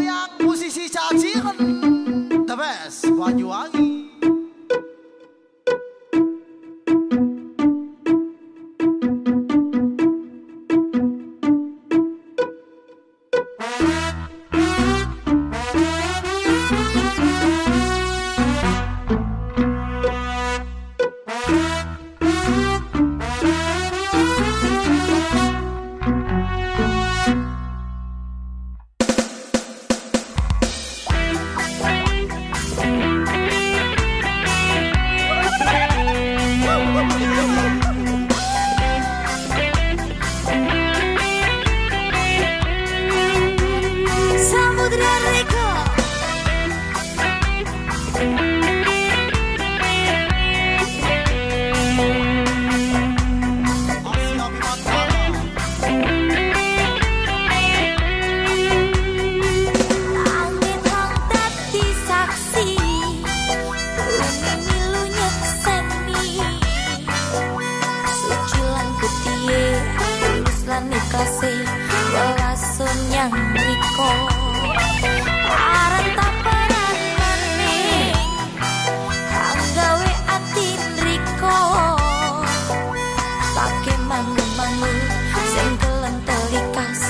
Kawi posisi caci the best. Banyuwangi Tulus lan ikhlase Welasun yang riko Aran tak peran maning Hanggawe atin riko Pake mangu-mangu Sing kelem telikas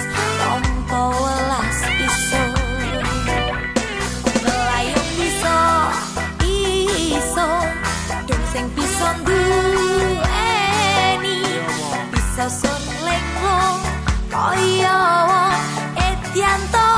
Tompo welas iso. Melayung iso Iso Dong sing bisa duweni Bisa 恋をえってやんと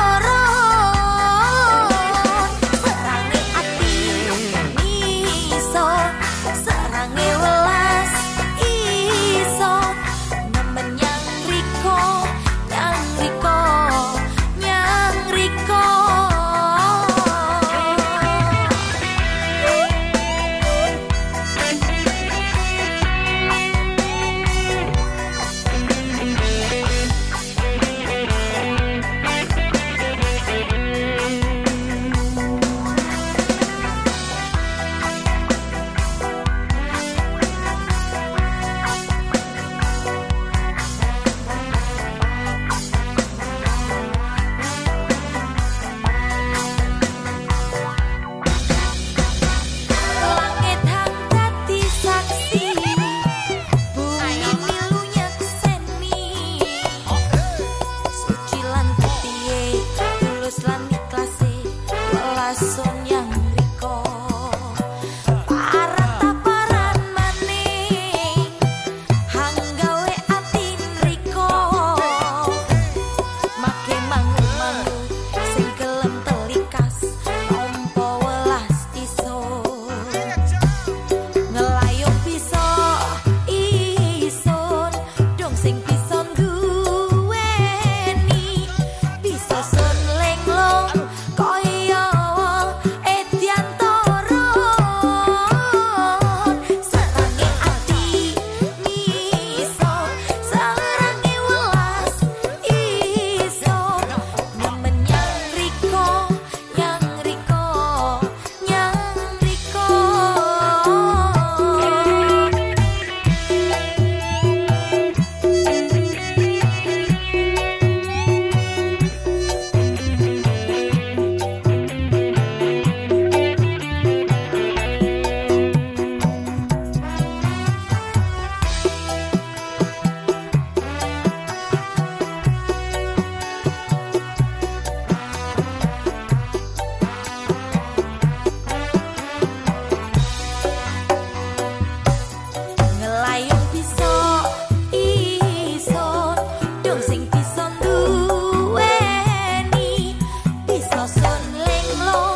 long.